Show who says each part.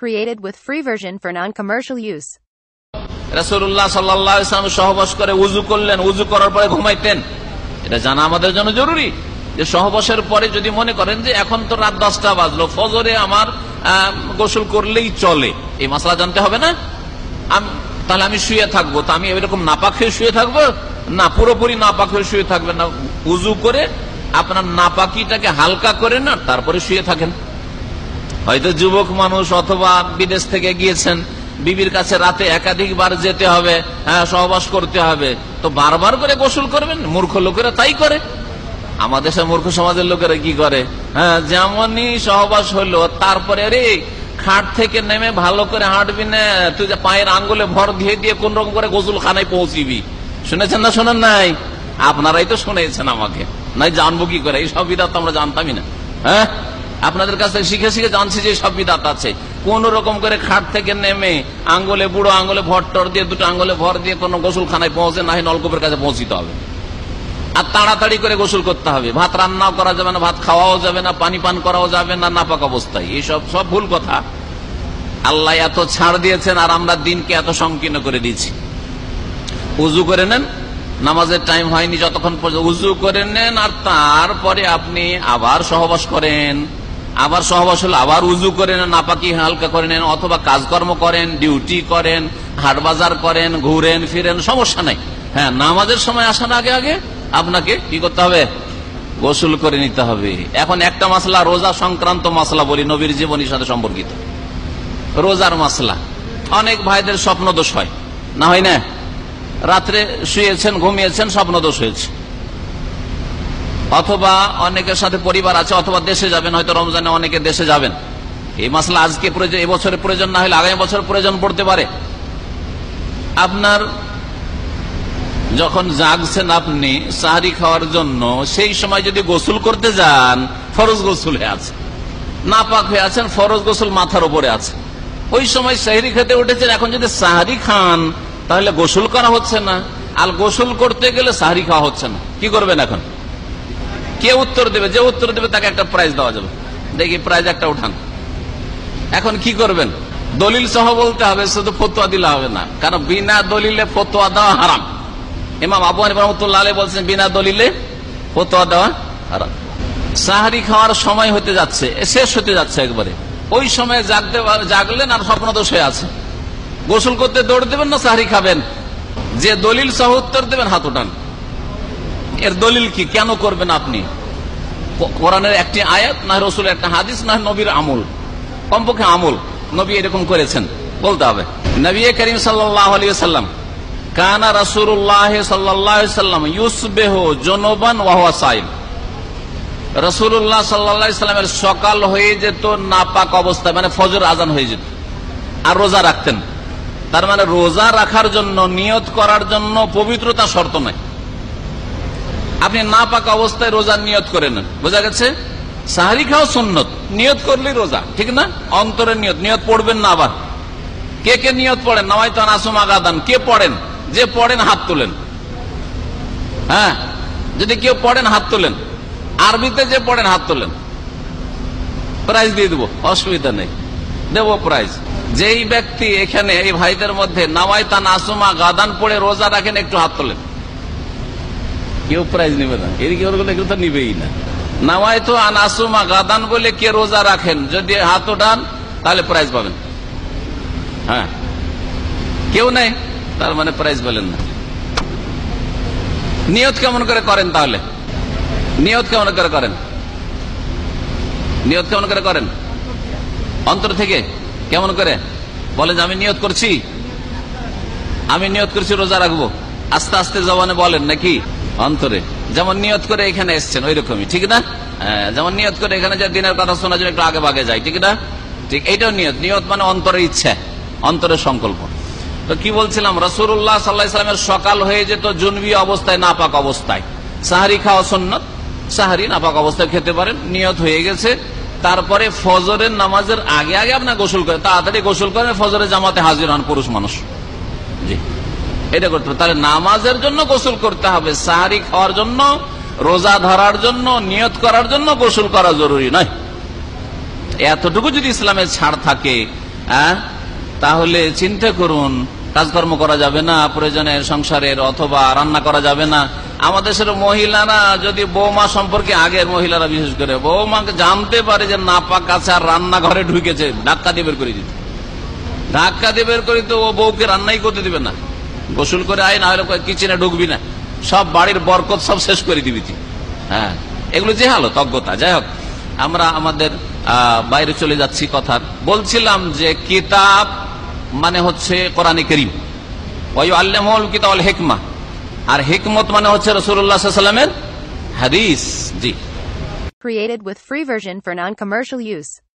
Speaker 1: Created with free version for non-commercial use.
Speaker 2: রাসুল্লাহ সাল্লাম সহবাস করে উজু করলেন উজু করার পরে ঘুমাইতেন। এটা জানা আমাদের জন্য জরুরি যে সহবাসের পরে যদি মনে করেন যে এখন তো রাত দশটা বাজলো, ফজরে আমার গোসল করলেই চলে। এই মশলা জানতে হবে না? তাহলে আমি শুয়ে থাকব। তা আমি এরকম নাপাক হয়ে শুয়ে থাকব? না, পুরোপুরি নাপাক হয়ে শুয়ে থাকবেন না। উজু করে আপনার নাপাকিটাকে হালকা করে না, তারপরে শুয়ে থাকেন। হয়তো যুবক মানুষ অথবা বিদেশ থেকে গিয়েছেন, বিবির কাছে রাতে একাধিকবার যেতে হবে হ্যাঁ সহবাস করতে হবে। তো বারবার করে গোসল করবেন? মূর্খ লোকেরা তাই করে। আমাদের সব মূর্খ সমাজের লোকেরা কি করে? হ্যাঁ যেমনই সহবাস হলো, তারপরে রে খাট থেকে নেমে ভালো করে হাঁটবি না, তুই যে পায়ের আঙ্গুলে ভর দিয়ে দিয়ে কোন রকম করে গোসল খানায় পৌঁছিবি। শুনেছেন না শোনেন নাই? আপনারাই তো শুনেছেন আমাকে। নাই, জানব কি করে? এই সব তো আমরা জানতামই না। হ্যাঁ? আপনাদের কাছ থেকে শিখে শিখে জানছি যে সব বিদাত আছে। কোন রকম করে খাট থেকে নেমে আঙ্গুলে বুড়ো আঙ্গুলে ভর টর দিয়ে, দুটো আঙ্গুলে ভর দিয়ে কোন গোসলখানায় পৌঁছে না হয় নলকূপের কাছে পৌঁছিতে হবে। আর তাড়াতাড়ি করে গোসল করতে হবে। ভাত রান্নাও করা যাবে না, ভাত খাওয়াও যাবে না, পানি পান করাও যাবে না, নাপাক অবস্থায়। এইসব সব ভুল কথা। আল্লাহ এত ছাড় দিয়েছেন আর আমরা দিনকে এত সংকীর্ণ করে দিয়েছি। উজু করে নেন, নামাজের টাইম হয়নি যতক্ষণ পর্যন্ত। উজু করে নেন আর তারপরে আপনি আবার সহবাস করেন। আবার সহবাস হলে আবার উজু করে নেন নাপাকি হালকা করে নেন অথবা কাজকর্ম করেন, ডিউটি করেন, হাট বাজার করেন, ঘুরেন, ফিরেন, সমস্যা নাই। হ্যাঁ নামাজের সময় আসার আগে আগে আপনাকে কি করতে হবে? গোসল করে নিতে হবে। এখন একটা মাসলা, রোজা সংক্রান্ত মাসলা বলি, নবীর জীবনীর সাথে সম্পর্কিত। রোজার মাসলা। অনেক ভাইদের স্বপ্ন দোষ হয়। না হয় না? রাত্রে শুয়েছেন, ঘুমিয়েছেন স্বপ্ন দোষ হয়েছে। অথবা অনেকের সাথে পরিবার আছে, অথবা দেশে যাবেন, হয়তো রমজানে অনেকে দেশে যাবেন। এই মাসলা আজকে প্রয়োজন এবছরে প্রয়োজন না হলে আগামী বছর প্রয়োজন পড়তে পারে। আপনার যখন জাগছেন আপনি, সাহারি খাওয়ার জন্য, সেই সময় যদি গোসল করতে যান, ফরজ গোসল হয়ে আছে। নাপাক হয়ে আছেন, ফরজ গোসল মাথার উপরে আছে। ওই সময় সাহারি খেতে উঠেছেন, এখন যদি সাহারি খান, তাহলে গোসল করা হচ্ছে না। আর গোসল করতে গেলে সাহারি খাওয়া হচ্ছে না। কি করবেন এখন? কে উত্তর দেবে? যে উত্তর দেবে, তাকে একটা প্রাইজ দেওয়া যাবে। দেখি প্রাইজ একটা উঠান। এখন কি করবেন? দলিল সহ বলতে হবে, শুধু ফতোয়া দিলে হবে না। কারণ বিনা দলিলে ফতোয়া দেওয়া হারাম। ইমাম আবু রহমতুল্লাহ বলছেন, বিনা দলিলে ফতোয়া দেওয়া হারাম। সাহারি খাওয়ার সময় হতে যাচ্ছে শেষ হতে যাচ্ছে একবারে। ওই সময় জাগতে জাগলেন আর স্বপ্ন দোষ হয়ে আছে। গোসল করতে দৌড় দেবেন না, সাহারি খাবেন? যে দলিল সহ উত্তর দেবেন, হাত উঠান। এর দলিল কি? কেন করবেন আপনি? কোরআনের একটি আয়াত, না রসুলের একটা হাদিস, না নবীর আমল? কমপক্ষে আমল। নবী এরকম করেছেন, বলতে হবে। নবী করিম সাল্লাম কানা রসুল্লাহ সাল্লাম ইউসবেহ জনবান রসুল্লাহ সাল্লামের সকাল হয়ে যেত, নাপাক অবস্থায় মানে ফজর আজান হয়ে যেত। আর রোজা রাখতেন। তার মানে রোজা রাখার জন্য, নিয়ত করার জন্য পবিত্রতা শর্ত নাই। আপনি না পাকা অবস্থায় রোজার নিয়ত করে নেন। বোঝা গেছে? সাহারি খাওয়া সুন্নত। নিয়ত করলেই রোজা, ঠিক না? অন্তরের নিয়ত। নিয়ত পড়বেন না আবার। কে কে নিয়ত পড়েন? নামাই তো আসুম আগাদান। কে পড়েন? যে পড়েন, হাত তোলেন। হ্যাঁ? যদি কেউ পড়েন, হাত তোলেন। আরবিতে যে পড়েন, হাত তোলেন। প্রাইজ দিয়ে দেবো। অসুবিধা নেই। দেবো প্রাইজ। যেই ব্যক্তি এখানে, এই ভাইদের মধ্যে নামাই তান আসুমা গাদান পড়ে রোজা রাখেন, একটু হাত তোলেন। কেউ প্রাইজ নেবে না। এর কি ওরগুলো কেউ তো নিবেই না। নামাই তো আনাসুমা গাদান বলে, কে রোজা রাখেন? যদি হাত ওঠান, তাহলে প্রাইজ পাবেন। হ্যাঁ। কেউ নেই, তার মানে প্রাইজ পেলেন না। নিয়ত কেমন করে করেন তাহলে? নিয়ত কেমন করে করেন? নিয়ত কেমন করে করেন? অন্তর থেকে কেমন করে? বলে যে, আমি নিয়ত করছি। আমি নিয়ত করছি, রোজা রাখব। আস্তে আস্তে জবানে বলেন, নাকি? অন্তরে। যেমন নিয়ত করে এখানে এসছেন ওই রকমই ঠিক না? হ্যাঁ, যেমন নিয়ত করে এখানে যে দিনের কথা শোনার জন্য একটু আগে ভাগে যায় ঠিক না? ঠিক এইটাও নিয়ত। নিয়ত মানে অন্তরের ইচ্ছা অন্তরের সংকল্প। তো কি বলছিলাম? রসুল্লাহ সাল্লাহামের সকাল হয়ে যেত জুনবি অবস্থায় নাপাক অবস্থায়। সাহারি খাওয়া সন্ন্যত সাহারি নাপাক অবস্থায় খেতে পারেন নিয়ত হয়ে গেছে। তারপরে ফজরের নামাজের আগে আগে আপনার গোসল করেন তাড়াতাড়ি গোসল করেন ফজরের জামাতে হাজির হন পুরুষ মানুষ। জি। এটা করতে হবে। তাহলে নামাজের জন্য গোসল করতে হবে। সাহারি খাওয়ার জন্য, রোজা ধরার জন্য, নিয়ত করার জন্য গোসল করা জরুরি নয়। এতটুকু যদি ইসলামের ছাড় থাকে হ্যাঁ তাহলে চিন্তা করুন, কাজকর্ম করা যাবে না, প্রয়োজনে সংসারের অথবা রান্না করা যাবে না। আমাদের দেশের মহিলারা যদি বৌমা সম্পর্কে আগের মহিলারা, বিশেষ করে বৌমাকে জানতে পারে যে নাপাক আছে আর রান্নাঘরে ঢুকেছে, ধাক্কা দিয়ে বের করে দিত। ধাক্কা দিয়ে বের করে তো ও বউকে রান্নাই করতে দিবে না। গোসল করে আয় না হলে কিচেনে ঢুকবি না। সব বাড়ির বরকত সব শেষ করে দিবি তুই। হ্যাঁ এগুলো যে হালত, অজ্ঞতা। যাই হোক, আমরা আমাদের বাইরে চলে যাচ্ছি কথার। বলছিলাম যে কিতাব মানে হচ্ছে কোরআনে করিম। ওই আল্লামল কিতাব হেকমা। আর হেকমত মানে হচ্ছে রসুল্লাহ সাল্লামের হাদিস। জি।
Speaker 1: Created with free version for non-commercial use.